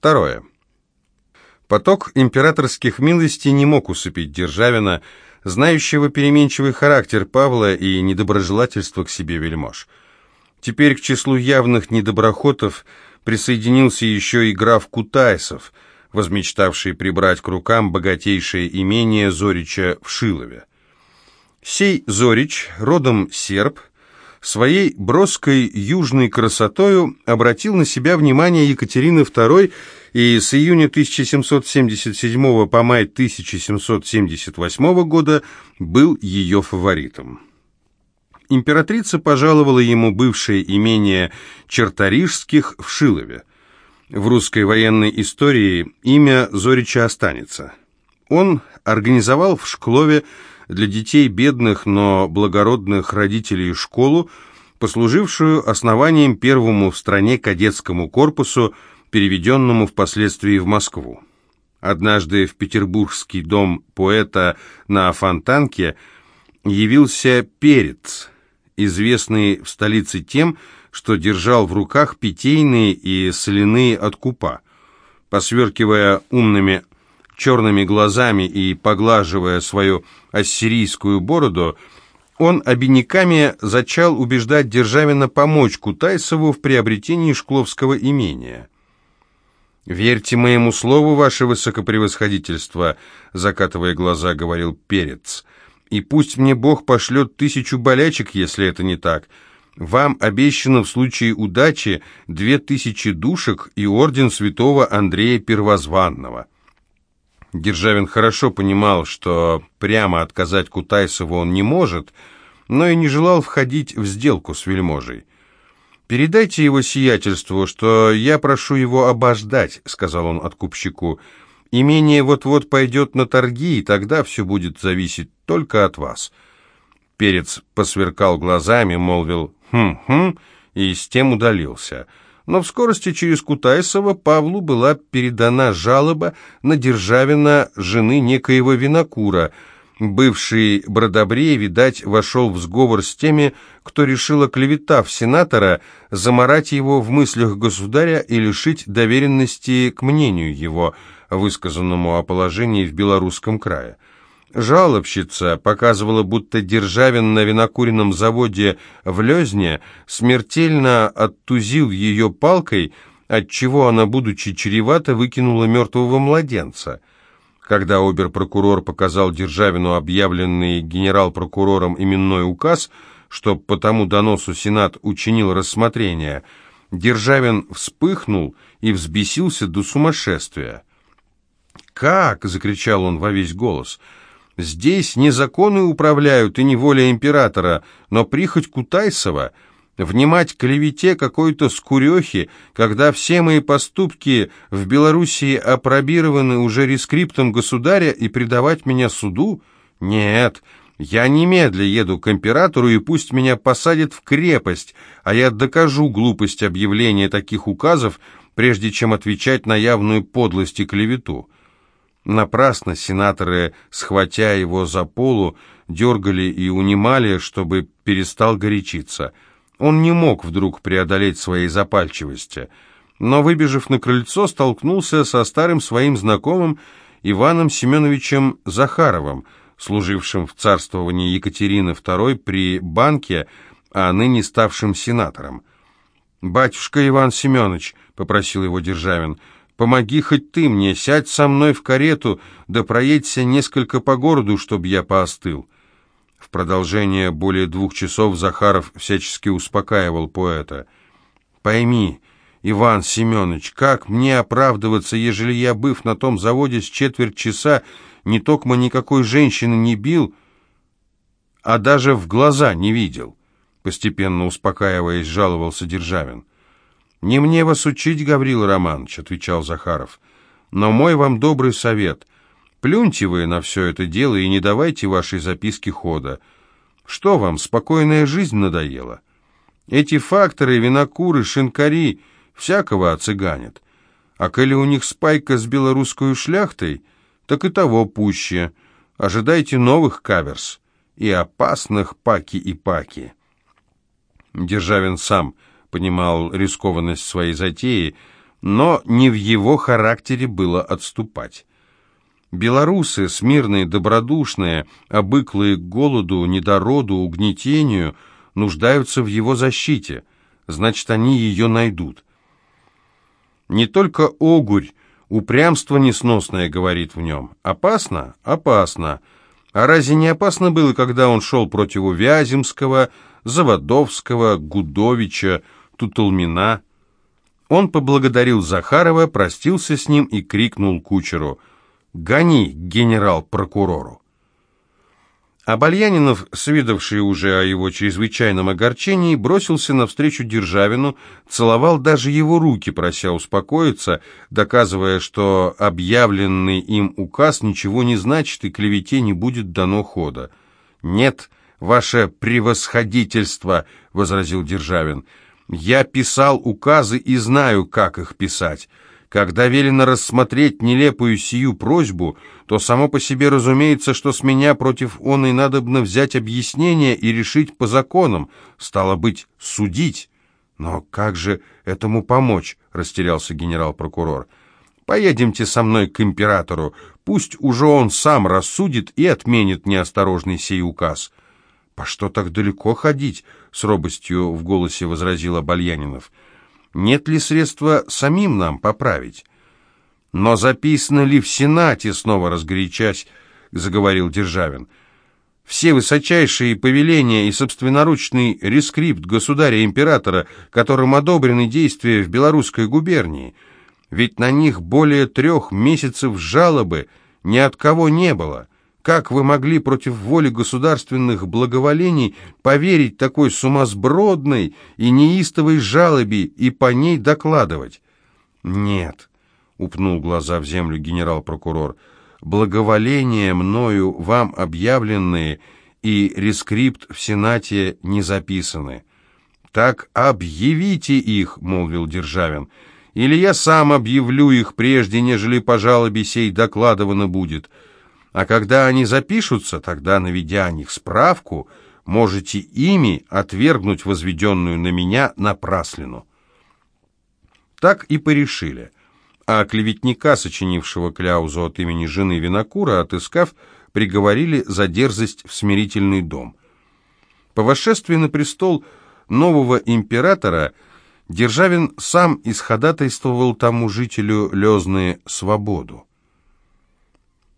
Второе. Поток императорских милостей не мог усыпить Державина, знающего переменчивый характер Павла и недоброжелательство к себе вельмож. Теперь к числу явных недоброхотов присоединился еще и граф Кутайсов, возмечтавший прибрать к рукам богатейшее имение Зорича в Шилове. Сей Зорич, родом серб, своей броской южной красотою обратил на себя внимание Екатерины II и с июня 1777 по май 1778 года был ее фаворитом. Императрица пожаловала ему бывшее имение Черторижских в Шилове. В русской военной истории имя Зорича останется. Он организовал в Шклове для детей бедных, но благородных родителей школу, послужившую основанием первому в стране кадетскому корпусу, переведенному впоследствии в Москву. Однажды в петербургский дом поэта на Фонтанке явился перец, известный в столице тем, что держал в руках питейные и соляные откупа. Посверкивая умными черными глазами и поглаживая свою ассирийскую бороду, он обиняками зачал убеждать Державина помочь Кутайсову в приобретении Шкловского имения. «Верьте моему слову, ваше высокопревосходительство», — закатывая глаза, говорил Перец. «И пусть мне Бог пошлет тысячу болячек, если это не так. Вам обещано в случае удачи две тысячи душек и орден святого Андрея Первозванного». Державин хорошо понимал, что прямо отказать Кутайсову он не может, но и не желал входить в сделку с вельможей. «Передайте его сиятельству, что я прошу его обождать», — сказал он откупщику. «Имение вот-вот пойдет на торги, и тогда все будет зависеть только от вас». Перец посверкал глазами, молвил «хм-хм» и с тем удалился. Но в скорости через Кутайсова Павлу была передана жалоба на Державина жены некоего винокура — Бывший Бродобрей, видать, вошел в сговор с теми, кто решил, оклеветав сенатора, заморать его в мыслях государя и лишить доверенности к мнению его, высказанному о положении в Белорусском крае. Жалобщица показывала, будто Державин на винокуренном заводе в Лезне смертельно оттузил ее палкой, отчего она, будучи чревата, выкинула мертвого младенца. Когда обер-прокурор показал Державину объявленный генерал-прокурором именной указ, что по тому доносу Сенат учинил рассмотрение, Державин вспыхнул и взбесился до сумасшествия. «Как?» — закричал он во весь голос. «Здесь не законы управляют и не воля императора, но прихоть Кутайсова — внимать клевете какой-то скурехи, когда все мои поступки в Белоруссии опробированы уже рескриптом государя и предавать меня суду? Нет, я немедля еду к императору и пусть меня посадят в крепость, а я докажу глупость объявления таких указов, прежде чем отвечать на явную подлость и клевету. Напрасно сенаторы, схватя его за полу, дергали и унимали, чтобы перестал горячиться – он не мог вдруг преодолеть своей запальчивости, но, выбежав на крыльцо, столкнулся со старым своим знакомым Иваном Семеновичем Захаровым, служившим в царствовании Екатерины II при банке, а ныне ставшим сенатором. «Батюшка Иван Семенович», — попросил его Державин, — «помоги хоть ты мне, сядь со мной в карету, да проедься несколько по городу, чтоб я поостыл». В продолжение более двух часов Захаров всячески успокаивал поэта. «Пойми, Иван Семенович, как мне оправдываться, ежели я, быв на том заводе с четверть часа, не токмо никакой женщины не бил, а даже в глаза не видел?» Постепенно успокаиваясь, жаловался Державин. «Не мне вас учить, Гаврил Романович», — отвечал Захаров. «Но мой вам добрый совет. Плюньте вы на все это дело и не давайте вашей записке хода. Что вам, спокойная жизнь надоела? Эти факторы, винокуры, шинкари всякого оцыганят. А коли у них спайка с белорусской шляхтой, так и того пуще. Ожидайте новых каверс и опасных паки и паки. Державин сам понимал рискованность своей затеи, но не в его характере было отступать. Белорусы, смирные, добродушные, обыклые к голоду, недороду, угнетению, нуждаются в его защите, значит, они ее найдут. Не только огурь, упрямство несносное говорит в нем. Опасно? Опасно. А разве не опасно было, когда он шел против Вяземского, Заводовского, Гудовича, Тутулмина? Он поблагодарил Захарова, простился с ним и крикнул кучеру «Гони генерал-прокурору!» Абальянинов, свидавший уже о его чрезвычайном огорчении, бросился навстречу Державину, целовал даже его руки, прося успокоиться, доказывая, что объявленный им указ ничего не значит и клевете не будет дано хода. «Нет, ваше превосходительство», — возразил Державин, — «я писал указы и знаю, как их писать». Когда велено рассмотреть нелепую сию просьбу, то само по себе разумеется, что с меня против он и надобно взять объяснение и решить по законам, стало быть, судить. Но как же этому помочь, растерялся генерал-прокурор. Поедемте со мной к императору, пусть уже он сам рассудит и отменит неосторожный сей указ. «По что так далеко ходить?» — с робостью в голосе возразил Абальянинов нет ли средства самим нам поправить. Но записано ли в Сенате, снова разгорячась, заговорил Державин, все высочайшие повеления и собственноручный рескрипт государя-императора, которым одобрены действия в Белорусской губернии, ведь на них более трех месяцев жалобы ни от кого не было. Как вы могли против воли государственных благоволений поверить такой сумасбродной и неистовой жалобе и по ней докладывать? Нет, упнул глаза в землю генерал-прокурор, благоволения мною вам объявленные и рескрипт в Сенате не записаны. Так объявите их, молвил Державин, или я сам объявлю их прежде, нежели по жалобе сей докладывано будет. А когда они запишутся, тогда, наведя о них справку, можете ими отвергнуть возведенную на меня напраслину. Так и порешили. А клеветника, сочинившего кляузу от имени жены Винокура, отыскав, приговорили за дерзость в смирительный дом. По восшествии на престол нового императора Державин сам исходатайствовал тому жителю Лезны свободу.